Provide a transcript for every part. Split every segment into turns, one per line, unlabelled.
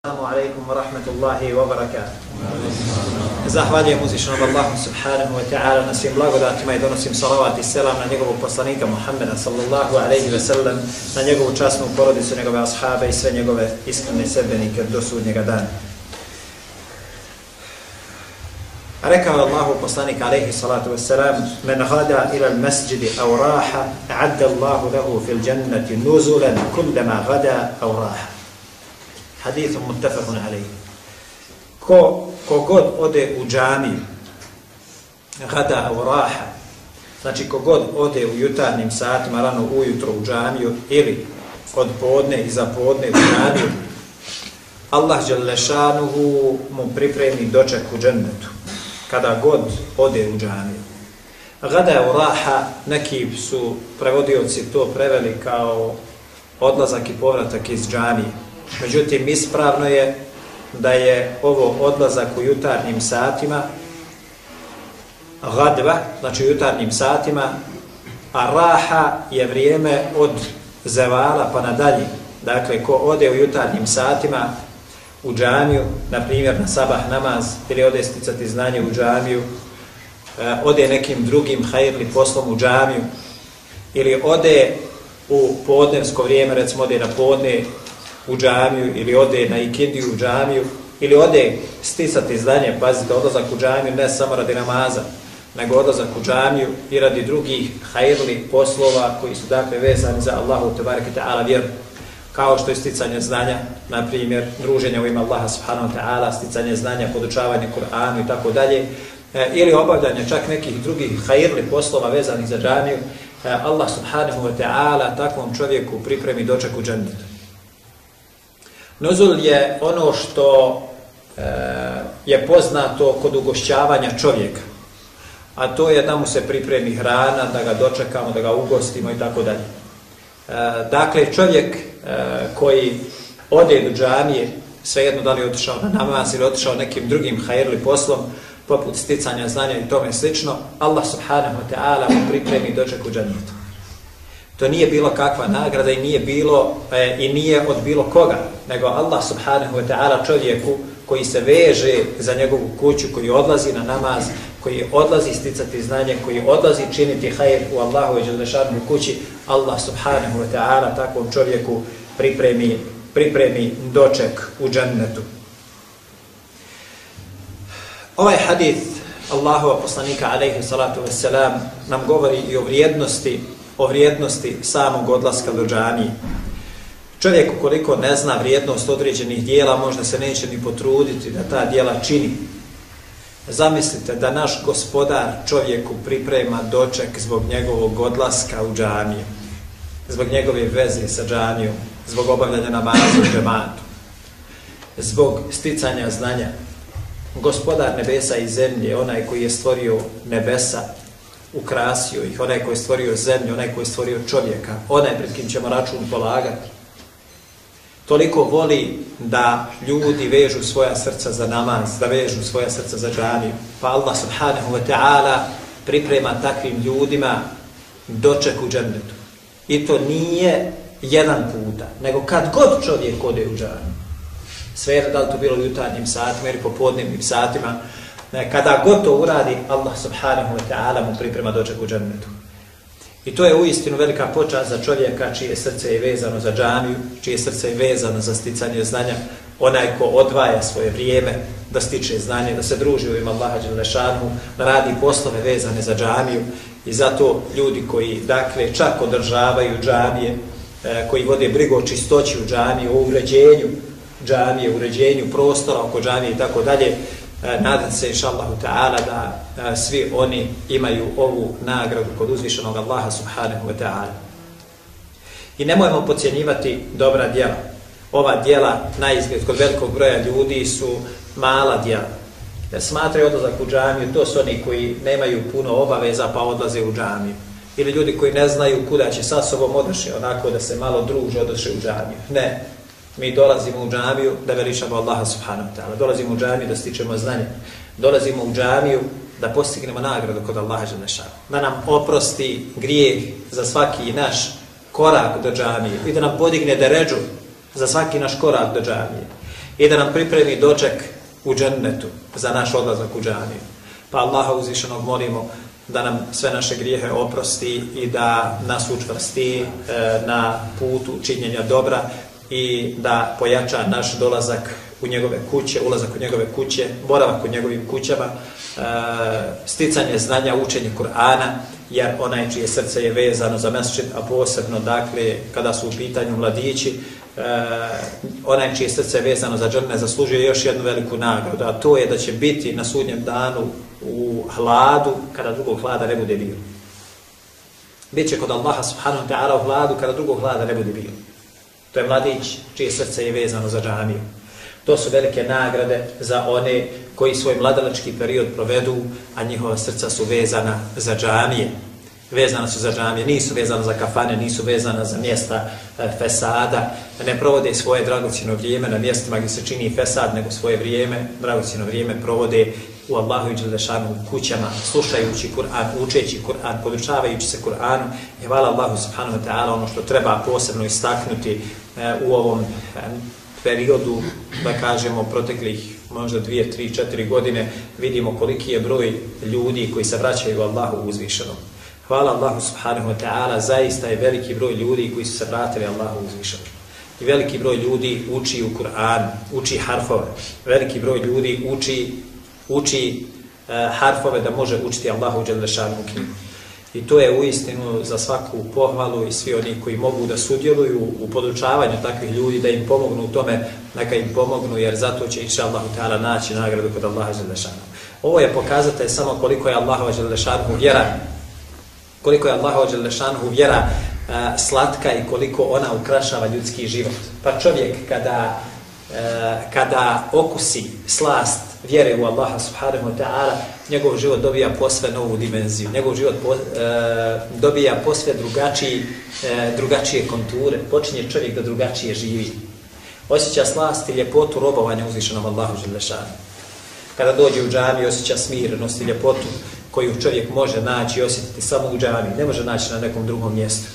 Assalamu alaikum wa rahmatullahi wa barakatuh. Zahvaljujem uzvišenom Allahu subhanahu wa ta'ala na svim blagodatima i donosim salavat i selam na njegovog poslanika Muhammeda sallallahu alaihi wa sallam, na njegovu časnu porodicu, njegove ashaabe i sve njegove iskrene sebenike do sudnjega dana. A Rekao je Allahu poslanik alaihi salatu wassalam men hada ila al-masjidi au raha, adda Allahu lehu fil jannati nuzulan kullama gada au raha hadithom muttafaqun alaih. Ko, kogod ode u džamiju, gada u raha, znači kogod ode u jutarnjim satima, rano ujutro u džamiju, ili od podne i za podne u džamiju, Allah Đelešanuhu mu pripremi doček u džennetu, kada god ode u džamiju. Gada u raha, neki su prevodioci to preveli kao odlazak i povratak iz džamije. Međutim, ispravno je da je ovo odlazak u jutarnjim satima, gadva, znači u jutarnjim satima, a raha je vrijeme od zevala pa nadalje. Dakle, ko ode u jutarnjim satima u džamiju, na primjer na sabah namaz, ili ode sticati znanje u džamiju, e, ode nekim drugim hajrli poslom u džamiju, ili ode u podnevsko vrijeme, recimo ode na podne u džamiju ili ode na ikindiju u džamiju ili ode sticati zdanje, pazite, odlazak u džamiju ne samo radi namaza, nego odlazak u džamiju i radi drugih hajrli poslova koji su dakle vezani za Allahu tebareke ta'ala vjeru kao što je sticanje znanja, na primjer, druženje u ime Allaha subhanahu wa ta'ala, sticanje znanja, podučavanje Kur'anu i tako dalje, e, ili obavljanje čak nekih drugih hajirli poslova vezanih za džamiju, e, Allah subhanahu wa ta'ala takvom čovjeku pripremi doček u džannetu. Nuzul je ono što e, je poznato kod ugošćavanja čovjeka. A to je da mu se pripremi hrana, da ga dočekamo, da ga ugostimo i tako dalje. E, dakle, čovjek e, koji ode do džamije, svejedno da li je otišao na namaz ili otišao nekim drugim hajrli poslom, poput sticanja znanja i tome slično, Allah subhanahu wa ta'ala mu pripremi doček u džanijetu. To nije bilo kakva nagrada i nije bilo e, i nije od bilo koga, nego Allah subhanahu wa ta'ala čovjeku koji se veže za njegovu kuću, koji odlazi na namaz, koji odlazi sticati znanje, koji odlazi činiti hajr u Allahu i Đelešanu kući, Allah subhanahu wa ta'ala takvom čovjeku pripremi, pripremi doček u džennetu. Ovaj hadith Allahova poslanika alaihi salatu wassalam nam govori i o vrijednosti o vrijednosti samog odlaska do džanije. Čovjek ukoliko ne zna vrijednost određenih dijela, možda se neće ni potruditi da ta dijela čini. Zamislite da naš gospodar čovjeku priprema doček zbog njegovog odlaska u džaniju, zbog njegove veze sa džanijom, zbog obavljanja namaza u džematu, zbog sticanja znanja. Gospodar nebesa i zemlje, onaj koji je stvorio nebesa ukrasio ih, onaj koji je stvorio zemlju, onaj koji je stvorio čovjeka, onaj pred kim ćemo račun polagati. Toliko voli da ljudi vežu svoja srca za namaz, da vežu svoja srca za džaniju. Pa Allah subhanahu wa ta'ala priprema takvim ljudima doček u džennetu. I to nije jedan puta, nego kad god čovjek ode u džaniju. Sve je da li to bilo jutarnjim satima ili popodnevnim satima, kada god to uradi, Allah subhanahu wa ta'ala mu priprema doček u džennetu. I to je uistinu velika počast za čovjeka čije srce je vezano za džamiju, čije srce je vezano za sticanje znanja, onaj ko odvaja svoje vrijeme da stiče znanje, da se druži u ima Allaha Đelešanu, da radi poslove vezane za džamiju i zato ljudi koji dakle čak održavaju džamije, e, koji vode brigo o čistoći u džamiji, o uređenju džamije, uređenju prostora oko džamije i tako dalje, E, nadam se inša Allahu ta'ala da a, svi oni imaju ovu nagradu kod uzvišenog Allaha subhanahu wa ta'ala. I nemojmo pocijenjivati dobra djela. Ova djela na izgled kod velikog broja ljudi su mala djela. Jer smatraju odlazak u džamiju, to su oni koji nemaju puno obaveza pa odlaze u džamiju. Ili ljudi koji ne znaju kuda će sa sobom odnoši, onako da se malo druže odnoši u džamiju. Ne, mi dolazimo u džamiju da veličamo Allaha subhanahu wa ta'ala. Dolazimo u džamiju da stičemo znanje. Dolazimo u džamiju da postignemo nagradu kod Allaha Želešanu. Da nam oprosti grijeh za svaki naš korak do džamije i da nam podigne deređu za svaki naš korak do džamije. i da nam pripremi doček u džennetu za naš odlazak u džamiju. Pa Allaha uzvišenog molimo da nam sve naše grijehe oprosti i da nas učvrsti e, na putu činjenja dobra i da pojača naš dolazak u njegove kuće, ulazak u njegove kuće, boravak u njegovim kućama, e, sticanje znanja, učenje Kur'ana, jer onaj čije srce je vezano za mesečit, a posebno, dakle, kada su u pitanju mladići, e, onaj čije srce je vezano za džrne, zaslužuje još jednu veliku nagradu, a to je da će biti na sudnjem danu u hladu, kada drugog hlada ne bude bilo. Biće kod Allaha subhanahu ta'ala u hladu, kada drugog hlada ne bude bilo. To je mladić čije srce je vezano za džamiju. To su velike nagrade za one koji svoj mladalački period provedu, a njihova srca su vezana za džamije. Vezana su za džamije, nisu vezana za kafane, nisu vezana za mjesta e, fesada, ne provode svoje dragocino vrijeme na mjestima gdje se čini fesad, nego svoje vrijeme, dragocino vrijeme provode u Allahu i Đelešanu kućama, slušajući Kur'an, učeći Kur'an, podučavajući se Kur'anu. I hvala Allahu subhanahu wa ta'ala ono što treba posebno istaknuti e, u ovom e, periodu, da kažemo, proteklih možda dvije, tri, četiri godine, vidimo koliki je broj ljudi koji se vraćaju Allahu uzvišenom. Hvala Allahu subhanahu wa ta'ala, zaista je veliki broj ljudi koji su se vratili Allahu uzvišenom. I veliki broj ljudi uči u Kur'an, uči harfove. Veliki broj ljudi uči, uči eh, harfove da može učiti Allahu Đelešanu knjigu. I to je uistinu za svaku pohvalu i svi oni koji mogu da sudjeluju u podučavanju takvih ljudi, da im pomognu u tome, neka im pomognu, jer zato će inša Allahu ta'ala naći nagradu kod Allaha Đelešanu. Ovo je pokazatelj samo koliko je Allahova Đelešanu vjera, koliko je Allahova Đelešanu vjera a, slatka i koliko ona ukrašava ljudski život. Pa čovjek kada, a, kada okusi slast vjere u Allaha subhanahu wa ta'ala, njegov život dobija posve novu dimenziju, njegov život po, e, dobija posve drugačiji, e, drugačije konture, počinje čovjek da drugačije živi. Osjeća slast i ljepotu robovanja uzvišenom Allahu Želešanu. Kada dođe u džami, osjeća smirenost i ljepotu koju čovjek može naći i osjetiti samo u džami, ne može naći na nekom drugom mjestu.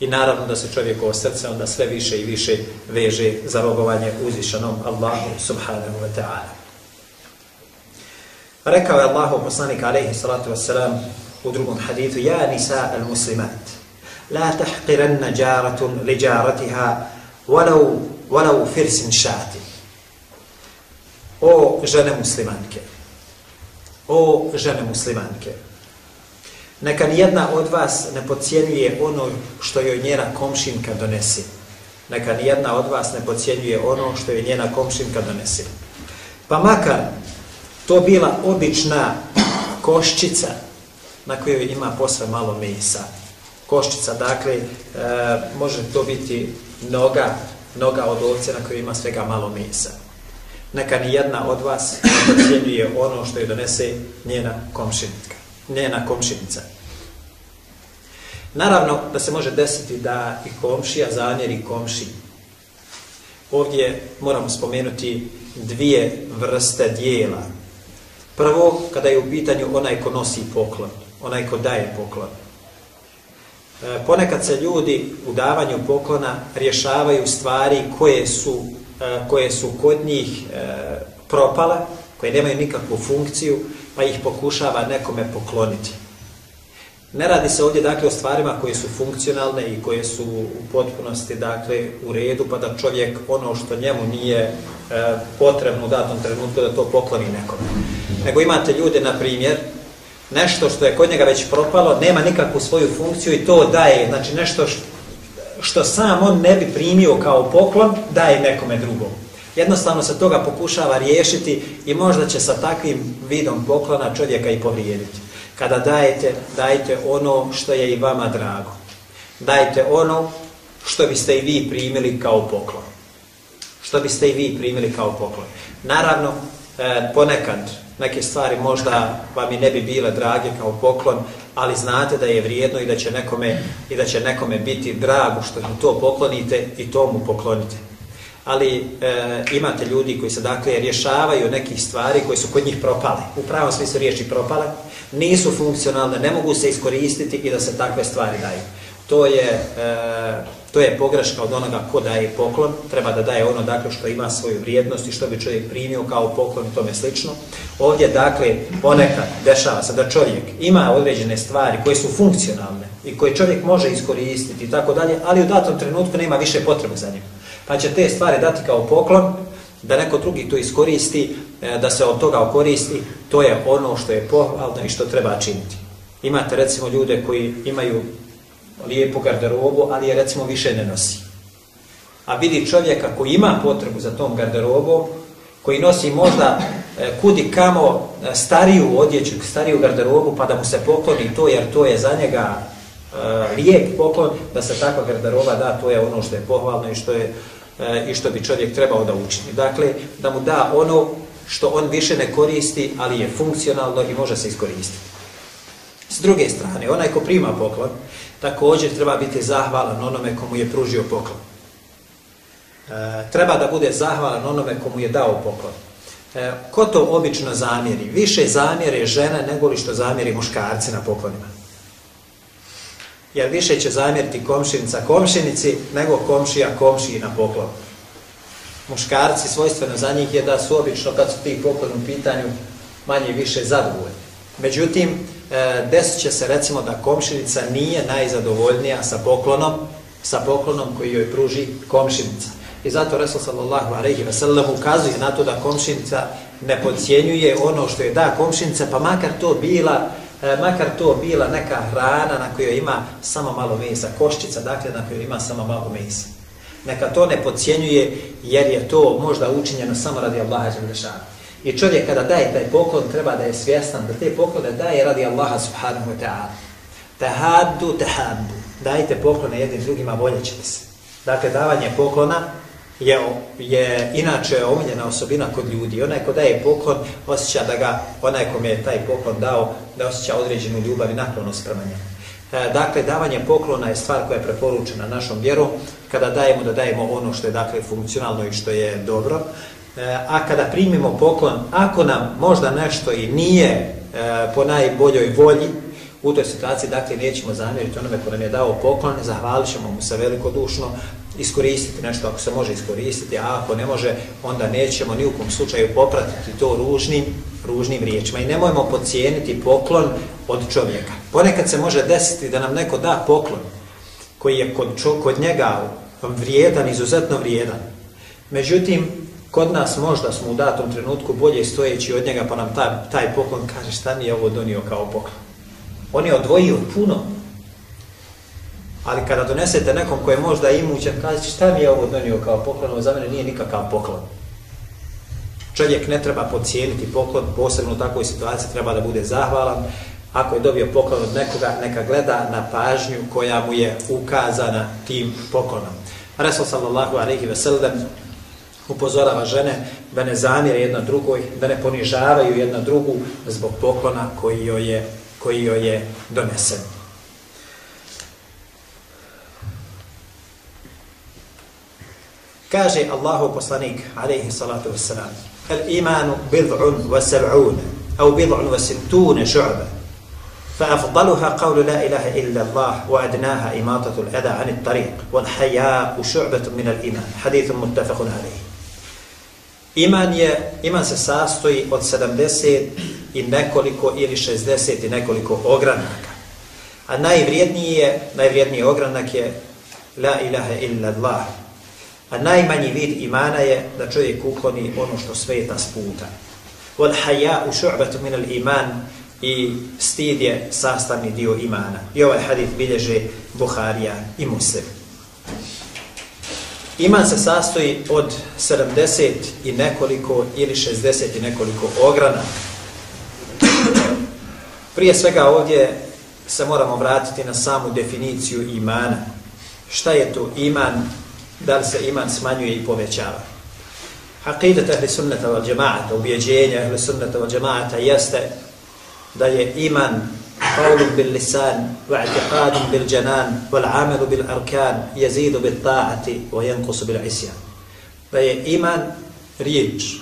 I naravno da se čovjek ovo srce onda sve više i više veže za robovanje uzvišenom Allahu subhanahu wa ta'ala. Rekao je Allahu poslanik alejhi salatu vesselam u drugom hadisu ja nisa al muslimat la tahqiranna jaratun li jaratiha walau walau firsin shati O žene muslimanke O žene muslimanke Neka ni jedna od vas ne pocijenjuje ono što joj njena komšinka donesi. Neka ni jedna od vas ne pocijenjuje ono što joj njena komšinka donesi. Pa makar to bila obična koščica na kojoj ima posve malo mesa. Koščica, dakle, e, može to biti noga, noga od ovce na kojoj ima svega malo mesa. Neka ni jedna od vas ocjenjuje ono što je donese njena komšinica. Njena komšinica. Naravno, da se može desiti da i komšija zamjeri komši. Ovdje moramo spomenuti dvije vrste dijela Prvo, kada je u pitanju onaj ko nosi poklon, onaj ko daje poklon. E, ponekad se ljudi u davanju poklona rješavaju stvari koje su, e, koje su kod njih e, propale, koje nemaju nikakvu funkciju, pa ih pokušava nekome pokloniti. Ne radi se ovdje dakle o stvarima koje su funkcionalne i koje su u potpunosti dakle u redu, pa da čovjek ono što njemu nije e, potrebno u datom trenutku da to pokloni nekome. Nego imate ljude, na primjer, nešto što je kod njega već propalo, nema nikakvu svoju funkciju i to daje, znači nešto što, što sam on ne bi primio kao poklon, daje nekome drugom. Jednostavno se toga pokušava riješiti i možda će sa takvim vidom poklona čovjeka i povrijediti kada dajete, dajte ono što je i vama drago. Dajte ono što biste i vi primili kao poklon. Što biste i vi primili kao poklon. Naravno, e, ponekad neke stvari možda vam i ne bi bile drage kao poklon, ali znate da je vrijedno i da će nekome, i da će nekome biti drago što mu to poklonite i to mu poklonite ali e, imate ljudi koji se dakle rješavaju nekih stvari koji su kod njih propale. U pravom smislu riječi propale, nisu funkcionalne, ne mogu se iskoristiti i da se takve stvari daju. To je, e, To je pogreška od onoga ko daje poklon, treba da daje ono dakle što ima svoju vrijednost i što bi čovjek primio kao poklon i tome slično. Ovdje dakle ponekad dešava se da čovjek ima određene stvari koje su funkcionalne i koje čovjek može iskoristiti i tako dalje, ali u datom trenutku nema više potrebe za njim. Pa će te stvari dati kao poklon, da neko drugi to iskoristi, e, da se od toga okoristi, to je ono što je pohvalno i što treba činiti. Imate recimo ljude koji imaju lijepu garderobu, ali je recimo više ne nosi. A vidi čovjeka koji ima potrebu za tom garderobom, koji nosi možda e, kudi kamo e, stariju odjeću, stariju garderobu, pa da mu se pokloni to, jer to je za njega lijep poklon, da se takva garderoba da, to je ono što je pohvalno i što, je, i što bi čovjek trebao da učini. Dakle, da mu da ono što on više ne koristi, ali je funkcionalno i može se iskoristiti. S druge strane, onaj ko prima poklon, također treba biti zahvalan onome komu je pružio poklon. E, treba da bude zahvalan onome komu je dao poklon. E, ko to obično zamjeri? Više zamjere žene nego li što zamjeri muškarci na poklonima. Jer više će zamjeriti komšinica komšinici nego komšija komšiji na poklon. Muškarci svojstveno za njih je da su obično kad su ti poklon u pitanju manje više zadovoljni. Međutim, e, desit će se recimo da komšinica nije najzadovoljnija sa poklonom, sa poklonom koji joj pruži komšinica. I zato Resul sallallahu alaihi wa sallam ukazuje na to da komšinica ne podcijenjuje ono što je da komšinica, pa makar to bila e, makar to bila neka hrana na kojoj ima samo malo mesa, koščica, dakle na kojoj ima samo malo mesa. Neka to ne podcijenjuje jer je to možda učinjeno samo radi Allaha Đelešana. I čovjek kada daje taj poklon, treba da je svjestan da te poklone daje radi Allaha subhanahu wa ta'ala. Tahaddu, tahaddu. Dajte poklone jednim drugima, voljet ćete se. Dakle, davanje poklona je, je inače omiljena osobina kod ljudi. Onaj ko daje poklon, osjeća da ga, onaj kom je taj poklon dao, da osjeća određenu ljubav i naklonost prema njemu. E, dakle, davanje poklona je stvar koja je preporučena našom vjerom. Kada dajemo, da dajemo ono što je dakle funkcionalno i što je dobro. E, a kada primimo poklon, ako nam možda nešto i nije e, po najboljoj volji, u toj situaciji, dakle, nećemo zamjeriti onome ko nam je dao poklon, zahvalit ćemo mu se velikodušno, iskoristiti nešto ako se može iskoristiti, a ako ne može, onda nećemo ni u kom slučaju popratiti to ružnim, ružnim riječima. I nemojmo pocijeniti poklon od čovjeka. Ponekad se može desiti da nam neko da poklon koji je kod, kod njega vrijedan, izuzetno vrijedan. Međutim, kod nas možda smo u datom trenutku bolje stojeći od njega, pa nam taj, taj poklon kaže šta mi je ovo donio kao poklon. On je odvojio puno. Ali kada donesete nekom koji je možda imućan, kaže šta mi je ovo donio kao poklon, ovo za mene nije nikakav poklon. Čovjek ne treba pocijeniti poklon, posebno u takvoj situaciji treba da bude zahvalan. Ako je dobio poklon od nekoga, neka gleda na pažnju koja mu je ukazana tim poklonom. Resul sallallahu alaihi ve sellem upozorava žene da ne zamire jedna drugoj, da ne ponižavaju jedna drugu zbog poklona koji joj je, koji joj je donesen. Kaže Allahu poslanik, alaihi salatu wassalam, el imanu bid'un wa sab'un, au bid'un wa sittune šu'ba, فأفضلها قول لا إله إلا الله وأدناها إماطة الأذى عن الطريق والحياء شعبة من الإيمان حديث متفق عليه Iman je, iman se sastoji od 70 i nekoliko ili 60 i nekoliko ogranaka. A najvrijedniji je, najvrijedniji ogranak je La ilaha illa Allah. A najmanji vid imana je da čovjek ukloni ono što sveta sputa. Wal haya u šu'batu min al iman i stid je sastavni dio imana. I ovaj hadith bilježe Buharija i Muslim. Iman se sastoji od 70 i nekoliko ili 60 i nekoliko ograna. Prije svega ovdje se moramo vratiti na samu definiciju imana. Šta je to iman? Da li se iman smanjuje i povećava? Haqidat ahli sunnata wal džemaata, ubjeđenja ahli sunnata wal džemaata jeste da je iman قول باللسان واعتقاد بالجنان والعمل بالأركان يزيد بالطاعة وينقص بالعسيان فهي إيمان ريج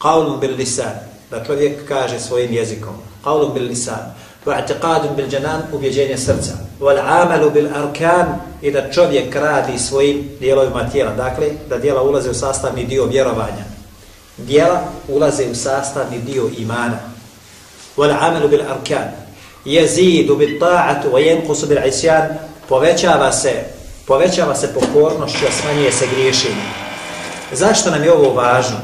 قول باللسان da čovjek kaže svojim jezikom, qaulun bil lisan, واعتقاد بالجنان ubjeđenje srca وَلْعَامَلُ بِالْأَرْكَانِ I da čovjek radi svojim dijelovima tijela. Dakle, da dijela ulaze u sastavni dio vjerovanja. Dijela ulaze u sastavni dio imana. wal amal bil بِالْأَرْكَانِ يَزِيدُ بِالْطَاعَةُ وَيَنْقُسُ بِالْعِسْيَانِ Povećava se, povećava se pokornost, što smanjuje se griješenje. Zašto nam je ovo važno?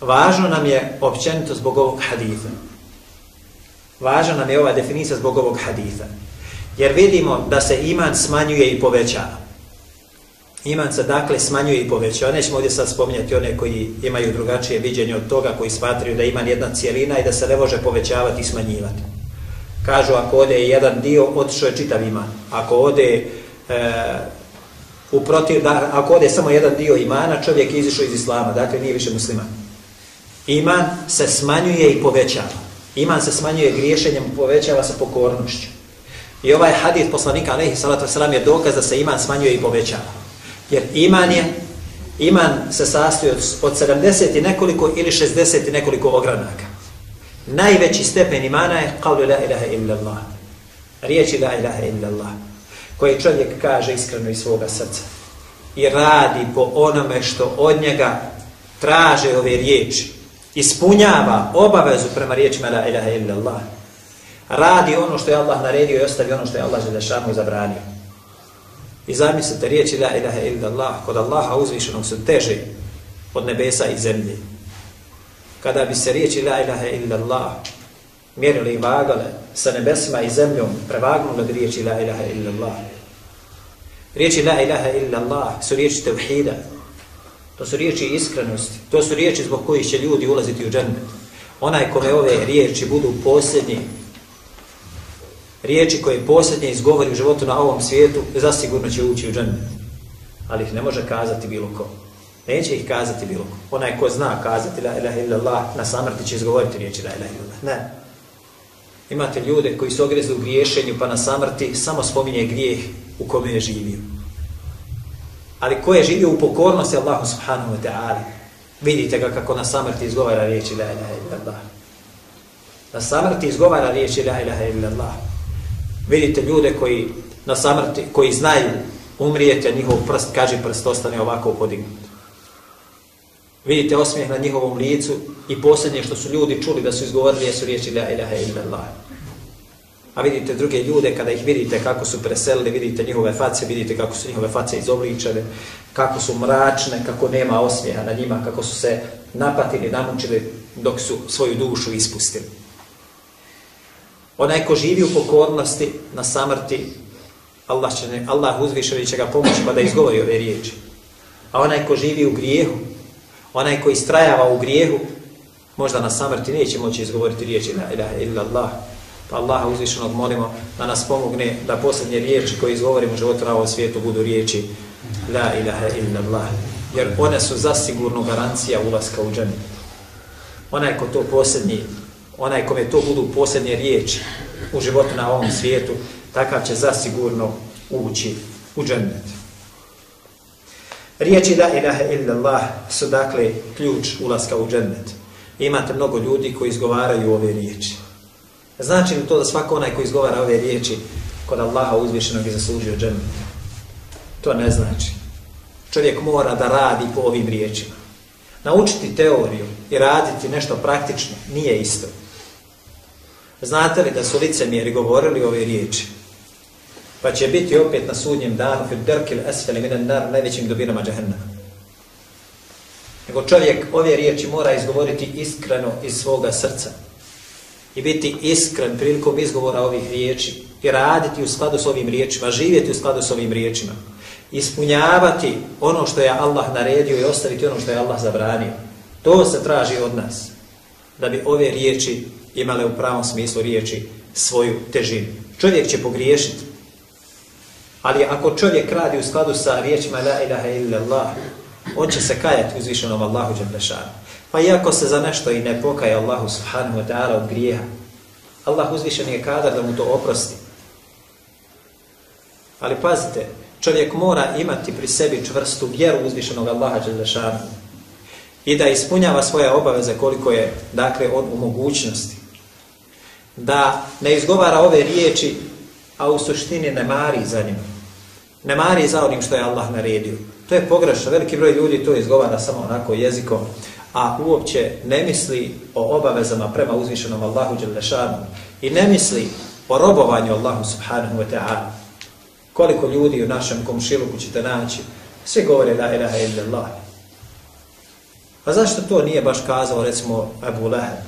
Važno nam je općenito zbog ovog haditha. Važna nam je ova definicija zbog ovog haditha. Jer vidimo da se iman smanjuje i povećava. Iman se dakle smanjuje i povećava. Nećemo ovdje sad spominjati one koji imaju drugačije viđenje od toga, koji smatraju da iman jedna cijelina i da se ne može povećavati i smanjivati. Kažu ako ode jedan dio, otišao je čitav iman. Ako ode e, uprotiv, da, ako ode samo jedan dio imana, čovjek je izišao iz islama, dakle nije više musliman. Iman se smanjuje i povećava. Iman se smanjuje griješenjem, povećava se pokornošću. I ovaj hadith poslanika alaihi salatu wasalam je dokaz da se iman smanjuje i povećava. Jer iman je, iman se sastoji od, od 70 i nekoliko ili 60 i nekoliko ogranaka. Najveći stepen imana je qavlu la ilaha illallah. Riječi la ilaha illa Allah. Koje čovjek kaže iskreno iz svoga srca. I radi po onome što od njega traže ove riječi ispunjava obavezu prema riječima la ilaha illa Allah, radi ono što je Allah naredio i ostavi ono što je Allah želešanu zabranio. I zamislite, riječi la ilaha illa Allah, kod Allaha uzvišenog su teže od nebesa i zemlje. Kada bi se riječi la ilaha illa Allah mjerili i vagale sa nebesima i zemljom, prevagnule bi riječi la ilaha illa Allah. Riječi la ilaha illa Allah su riječi tevhida, To su riječi iskrenosti. To su riječi zbog kojih će ljudi ulaziti u džennet. Onaj kome ove riječi budu posljednji, riječi koje posljednje izgovori u životu na ovom svijetu, zasigurno će ući u džennet. Ali ih ne može kazati bilo ko. Neće ih kazati bilo ko. Onaj ko zna kazati la ilaha illallah, na samrti će izgovoriti riječi la ilaha illallah. Ne. Imate ljude koji su ogrezli u griješenju, pa na samrti samo spominje grijeh u kome je živio ali ko je živio u pokornosti Allahu subhanahu wa ta'ala. Vidite ga kako na samrti izgovara riječi la ilaha illallah. Na samrti izgovara riječi la ilaha illallah Vidite ljude koji na samrti, koji znaju umrijete, njihov prst, kaže prst, ostane ovako podignut. Vidite osmijeh na njihovom licu i posljednje što su ljudi čuli da su izgovorili jesu riječi la ilaha illa Allah. A vidite druge ljude, kada ih vidite kako su preselili, vidite njihove face, vidite kako su njihove face izobličene, kako su mračne, kako nema osmijeha na njima, kako su se napatili, namučili dok su svoju dušu ispustili. Onaj ko živi u pokornosti na samrti, Allah, će ne, Allah uzvišeni će ga pomoći pa da izgovori ove riječi. A onaj ko živi u grijehu, onaj ko istrajava u grijehu, možda na samrti neće moći izgovoriti riječi la ilaha illa Allah, Pa Allaha uzvišenog molimo da nas pomogne da posljednje riječi koje izgovorimo u životu na ovom svijetu budu riječi La ilaha illa Allah. Jer one su zasigurno garancija ulaska u džanet. Onaj ko to posljednji, onaj kome to budu posljednje riječi u životu na ovom svijetu, takav će zasigurno ući u džennet. Riječi La ilaha illallah su dakle ključ ulaska u džennet. Imate mnogo ljudi koji izgovaraju ove riječi. Znači li to da svako onaj koji izgovara ove riječi kod Allaha uzvišenog je zaslužio džennet? To ne znači. Čovjek mora da radi po ovim riječima. Naučiti teoriju i raditi nešto praktično nije isto. Znate li da su licemjeri govorili ove riječi? Pa će biti opet na sudnjem danu fil derkil esfeli minan nar najvećim dobinama džahennama. Nego čovjek ove riječi mora izgovoriti iskreno iz svoga srca i biti iskren prilikom izgovora ovih riječi i raditi u skladu s ovim riječima, živjeti u skladu s ovim riječima, ispunjavati ono što je Allah naredio i ostaviti ono što je Allah zabranio. To se traži od nas, da bi ove riječi imale u pravom smislu riječi svoju težinu. Čovjek će pogriješiti, ali ako čovjek radi u skladu sa riječima la ilaha illallah, on će se kajati uzvišenom Allahu džemlešanu. Pa iako se za nešto i ne pokaje Allahu subhanahu wa ta'ala od grijeha, Allah uzvišen je kadar da mu to oprosti. Ali pazite, čovjek mora imati pri sebi čvrstu vjeru uzvišenog Allaha Đelešanu i da ispunjava svoje obaveze koliko je, dakle, on u mogućnosti da ne izgovara ove riječi, a u suštini ne mari za njim. Ne mari za onim što je Allah naredio. To je pogrešno. Veliki broj ljudi to izgovara samo onako jezikom, a uopće ne misli o obavezama prema uzvišenom Allahu Đelešanu i ne misli o robovanju Allahu Subhanahu wa ta'ala. Koliko ljudi u našem komšiluku ćete naći, svi govore la ilaha illallah. A zašto to nije baš kazao, recimo, Abu Lahab?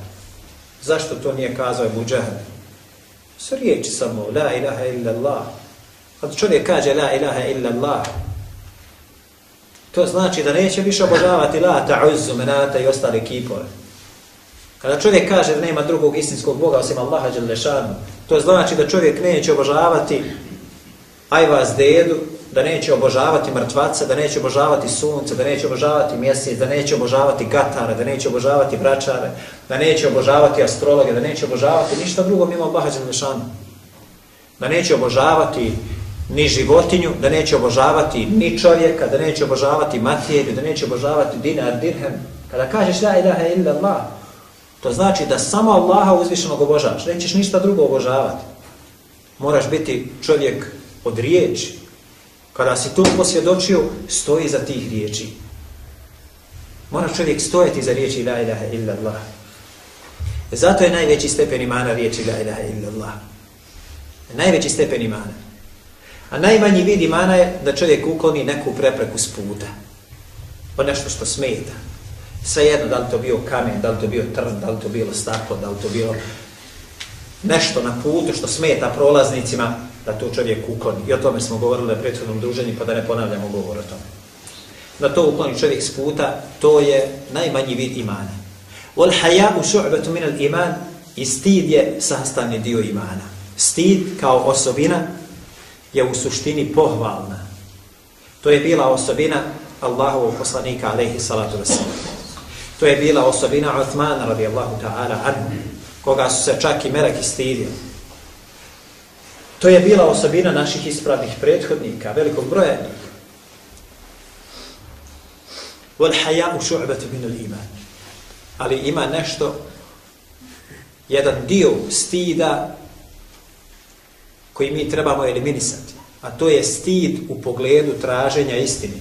Zašto to nije kazao Ebu Džahel? Sa riječi samo, la ilaha illa Allah. Kad čovjek kaže la ilaha illa Allah, to znači da neće više obožavati la ta'uzzu menata i ostale kipove. Kada čovjek kaže da nema drugog istinskog Boga osim Allaha Đelešanu, to znači da čovjek neće obožavati ajvaz dedu, da neće obožavati mrtvaca, da neće obožavati sunce, da neće obožavati mjesec, da neće obožavati katara, da neće obožavati vračare, da neće obožavati astrologe, da neće obožavati ništa drugo mimo Allaha Đelešanu. Da neće obožavati ni životinju, da neće obožavati ni čovjeka, da neće obožavati materiju, da neće obožavati dinar, dirhem. Kada kažeš la ilaha illa Allah, to znači da samo Allaha uzvišenog obožavaš, nećeš ništa drugo obožavati. Moraš biti čovjek od riječi. Kada si to posvjedočio, stoji za tih riječi. Mora čovjek stojati za riječi la ilaha illa Allah. Zato je najveći stepen imana riječi la ilaha illa Allah. Najveći stepen imana. A najmanji vid imana je da čovjek ukloni neku prepreku s puta. O nešto što smeta. Svejedno, da li to bio kamen, da li to bio trn, da li to bilo staklo, da li to bilo nešto na putu što smeta prolaznicima, da to čovjek ukloni. I o tome smo govorili na prethodnom druženju, pa da ne ponavljamo govor o tome. Da to ukloni čovjek s puta, to je najmanji vid imana. Wal haya'u shu'batu min al-iman, i stid je sastavni dio imana. Stid kao osobina je u suštini pohvalna. To je bila osobina Allahovog poslanika alaihi salatu wasalam. To je bila osobina Uthmana radijallahu ta'ala anhu, koga su se čak i meleki stidili. To je bila osobina naših ispravnih prethodnika, velikog broja njih. Wal haya'u shu'batu min al-iman. Ali ima nešto jedan dio stida koji mi trebamo eliminisati. A to je stid u pogledu traženja istine.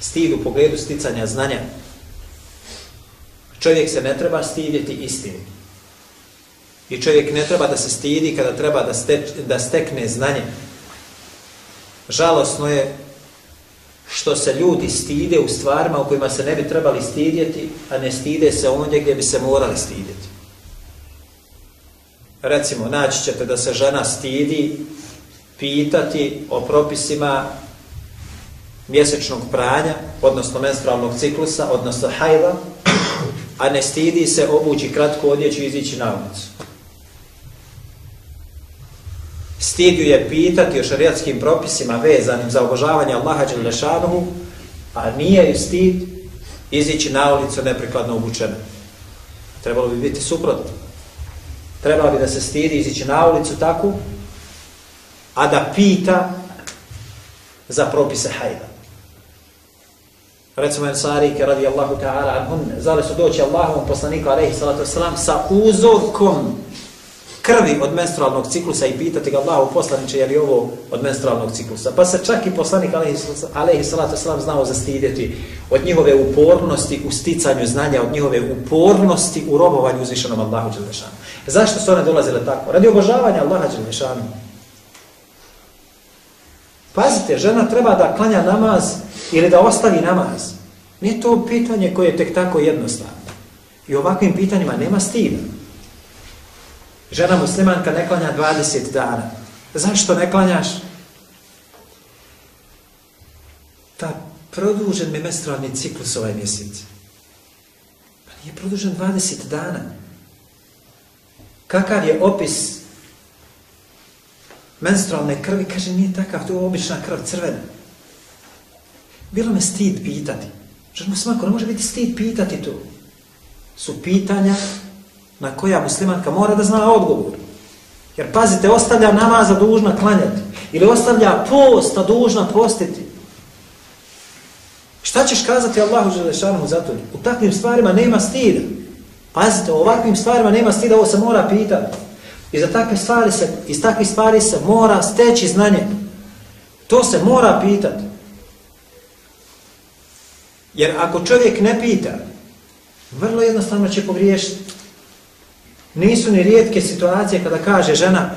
Stid u pogledu sticanja znanja. Čovjek se ne treba stidjeti istini. I čovjek ne treba da se stidi kada treba da, steč, da stekne znanje. Žalosno je što se ljudi stide u stvarima u kojima se ne bi trebali stidjeti, a ne stide se ondje gdje bi se morali stidjeti. Recimo, naći ćete da se žena stidi pitati o propisima mjesečnog pranja, odnosno menstrualnog ciklusa, odnosno hajla, a ne stidi se obući kratko odjeću i izići na ulicu. Stidju je pitati o šariatskim propisima vezanim za obožavanje Allaha Đelešanuhu, a nije ju stid izići na ulicu neprikladno obučena. Trebalo bi biti suprotno. Trebalo bi da se stidi izići na ulicu tako, a da pita za propise hajda. Recimo Ensarike radijallahu ta'ala anhun, zale su doći Allahom poslaniku alaihi salatu wasalam sa uzorkom krvi od menstrualnog ciklusa i pitati ga Allahu poslaniče je li ovo od menstrualnog ciklusa. Pa se čak i poslanik alaihi salatu wasalam znao zastidjeti od njihove upornosti u sticanju znanja, od njihove upornosti u robovanju uzvišenom Allahu Đelešanu. Zašto su one dolazile tako? Radi obožavanja Allaha Đelešanu. Pazite, žena treba da klanja namaz ili da ostavi namaz. Nije to pitanje koje je tek tako jednostavno. I ovakvim pitanjima nema stida. Žena muslimanka ne klanja 20 dana. Zašto ne klanjaš? Ta produžen mi menstrualni ciklus ovaj mjesec. Pa nije produžen 20 dana. Kakav je opis menstrualne krvi, kaže, nije takav, to je obična krv, crvena. Bilo me stid pitati. Žena muslimanka, ne može biti stid pitati to. Su pitanja na koja muslimanka mora da zna odgovor. Jer pazite, ostavlja namaza dužna klanjati. Ili ostavlja posta dužna postiti. Šta ćeš kazati Allahu Želešanu za to? U takvim stvarima nema stida. Pazite, u ovakvim stvarima nema stida, ovo se mora pitati. I za takve stvari se, iz takvih stvari se mora steći znanje. To se mora pitati. Jer ako čovjek ne pita, vrlo jednostavno će pogriješiti. Nisu ni rijetke situacije kada kaže žena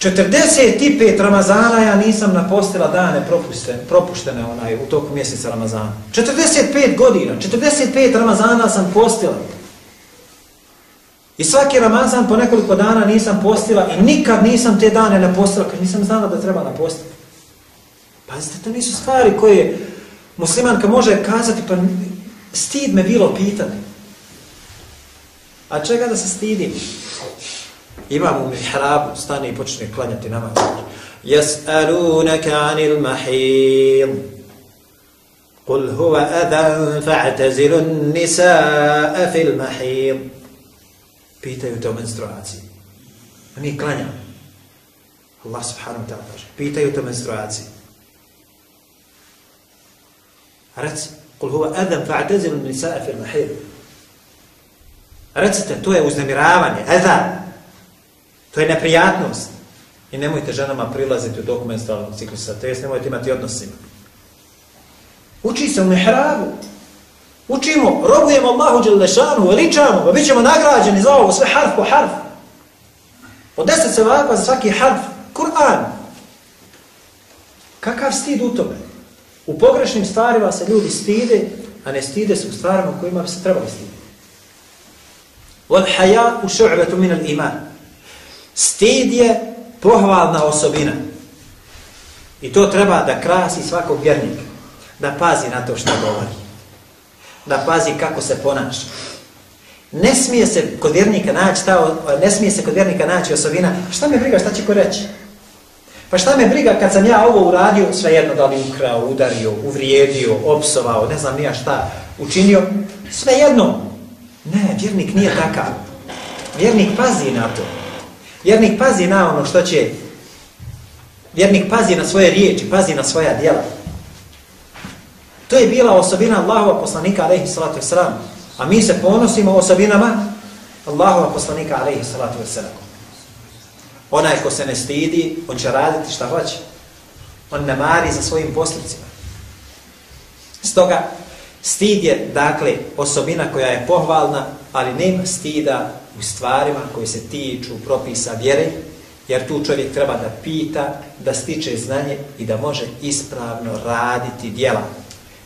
45 Ramazana ja nisam napostila dane propuštene, propuštene onaj, u toku mjeseca Ramazana. 45 godina, 45 Ramazana sam postila. I svaki Ramazan po nekoliko dana nisam postila i nikad nisam te dane napostila, kad nisam znala da treba napostiti. Pazite, to nisu stvari koje muslimanka može kazati, pa stid me bilo pitati. A čega da se stidim? Imam u mihrabu, stane i počne klanjati namaz. Jas'alunaka anil mahil. Qul huwa adan fa'tazilu nisa'a fil mahil. Pitaju te o menstruaciji. A mi klanjamo. Allah subhanahu wa ta'ala kaže. Pitaju te o menstruaciji. Reci. Qul huwa adan fa'tazilu nisa'a fil mahil. Recite, to je uznemiravanje, eza. To je neprijatnost. I nemojte ženama prilaziti u dokument stalnog ciklusa, to jest nemojte imati odnosima. Uči se u mihrabu. Učimo, robujemo Allahu Đelešanu, veličamo, pa bit ćemo nagrađeni za ovo, sve harf po harf. Po deset se vapa za svaki harf. Kur'an. Kakav stid u tome? U pogrešnim stvarima se ljudi stide, a ne stide se u stvarima kojima bi se trebali stiditi. والحياء شعبة minal iman. Stid je pohvalna osobina. I to treba da krasi svakog vjernika. Da pazi na to što govori. Da pazi kako se ponaša. Ne smije se kod vjernika naći ta, ne smije se kod vjernika naći osobina. Šta me briga šta će ko reći? Pa šta me briga kad sam ja ovo uradio svejedno da li ukrao, udario, uvrijedio opsovao, ne znam nija šta učinio, svejedno. Ne, vjernik nije takav. Vjernik pazi na to. Vjernik pazi na ono što će... Vjernik pazi na svoje riječi, pazi na svoja djela. To je bila osobina Allahova poslanika, alaihi salatu wasalam. A mi se ponosimo osobinama Allahova poslanika, alaihi salatu wasalam. Onaj ko se ne stidi, on će raditi šta hoće. On ne mari za svojim posljedicima. Stoga, Stid je, dakle, osobina koja je pohvalna, ali nema stida u stvarima koje se tiču propisa vjere, jer tu čovjek treba da pita, da stiče znanje i da može ispravno raditi djela.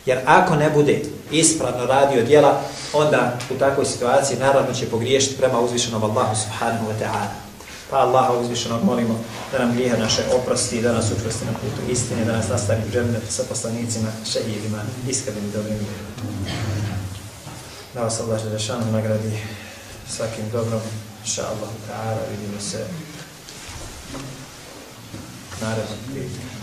Jer ako ne bude ispravno radio djela, onda u takvoj situaciji naravno će pogriješiti prema uzvišenom Allahu subhanahu wa ta'ala. Pa Allaha uzvišenog molimo da nam grijehe naše oprosti, da nas učvrsti na putu istine, da nas nastavi u sa poslanicima, šehidima, iskrenim i dobrim Da vas Allah Želešanu nagradi svakim dobrom, inša Allah, vidimo se narednog prijatelja.